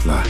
akla.